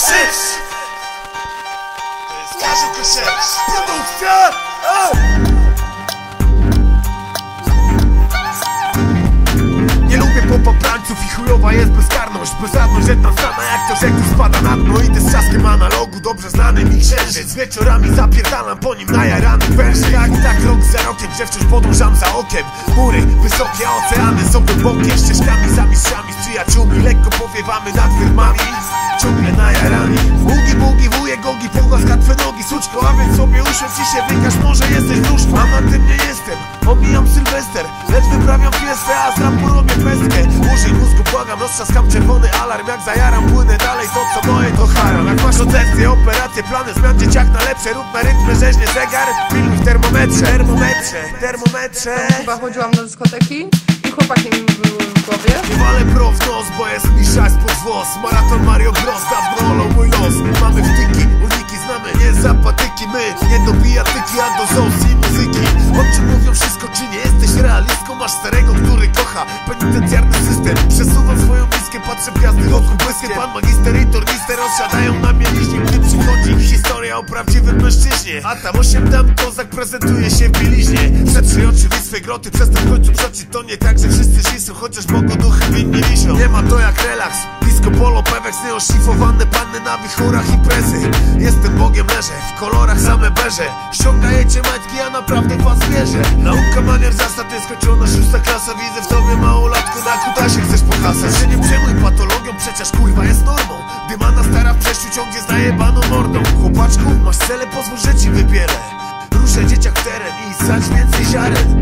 Kosiewicz! To jest Karzy Kosiewicz! Produkcja! Nie lubię popaprańców i chujowa jest bezkarność Bezradność jedna strana jak to rzek spada na dno Idę z czaskiem analogu, dobrze znany mi księżyc Wieczorami zapierdalam po nim na jarany węży Jak tak rok za rokiem, że wciąż podążam za okiem Góry, wysokie oceany są głębokie Ścieżkami za mistrzami, z przyjaciółmi Lekko powiewamy nad firmami Ciągle na jarani Bugi, bugi, wujek, gogi, pogłaska twe nogi Suczko, a więc sobie usiądź i się wykaż Może jesteś wróżką, a tym nie jestem Omijam Sylwester, lecz wyprawiam fiestę A z rapu robię pestkę Użyj mózgu, błagam, roztrzaskam czerwony alarm. Jak zajaram, płynę dalej, to co moje to haram. Jak masz koncepcję, operacje, plany zmian Dzieciak na lepsze, rób na rytmie, rzeźnie zegar Pilnuj w termometrze, termometrze, termometrze. Chyba chodziłam do dyskoteki i chłopaki mi były w głowie. Los Mamy wtyki, uniki, znamy nie zapatyki My nie do bijatyki, a do zoos i muzyki. Czym mówią wszystko, czy nie? Jesteś realistką Masz starego, który kocha penitencjarny system. Przesuwam swoją miskę, patrzę w gwiazdy wokół błyskie Pan magister i tornister rozsiadają na mieliźnie Gdy przychodzi historia o prawdziwym mężczyźnie A tam osiem dam kozak prezentuje się w bieliźnie. Przetrzyj oczy swej groty, przestań w końcu przecić To nie tak, że wszyscy ślisą, chociaż mogą duchy winni wisią. Nie ma to jak relaks, disco polo, pewek Nieoszlifowane panny na wichurach imprezy Jestem Bogiem, leżę w kolorach same berze Ściągajecie majtki, ja naprawdę was wierzę. Nauka manier zasad, nieskończona szósta klasa. Widzę w tobie małolatku, na kutasie chcesz pohasać Się nie przejmuj patologią, przecież kurwa jest normą. Dymana stara w przeszciu ciągnie z mordą. Chłopaczku, masz cele, pozwól, że ci wybielę Ruszę dzieciak teren i sać więcej ziaren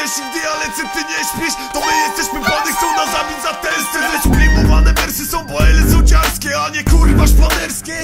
przeciwnie, ale czy ty nie śpisz? To my jesteśmy bany, chcą nas zabić za testy Lecz wersy są boele sądziarskie, a nie kurwa szpanerskie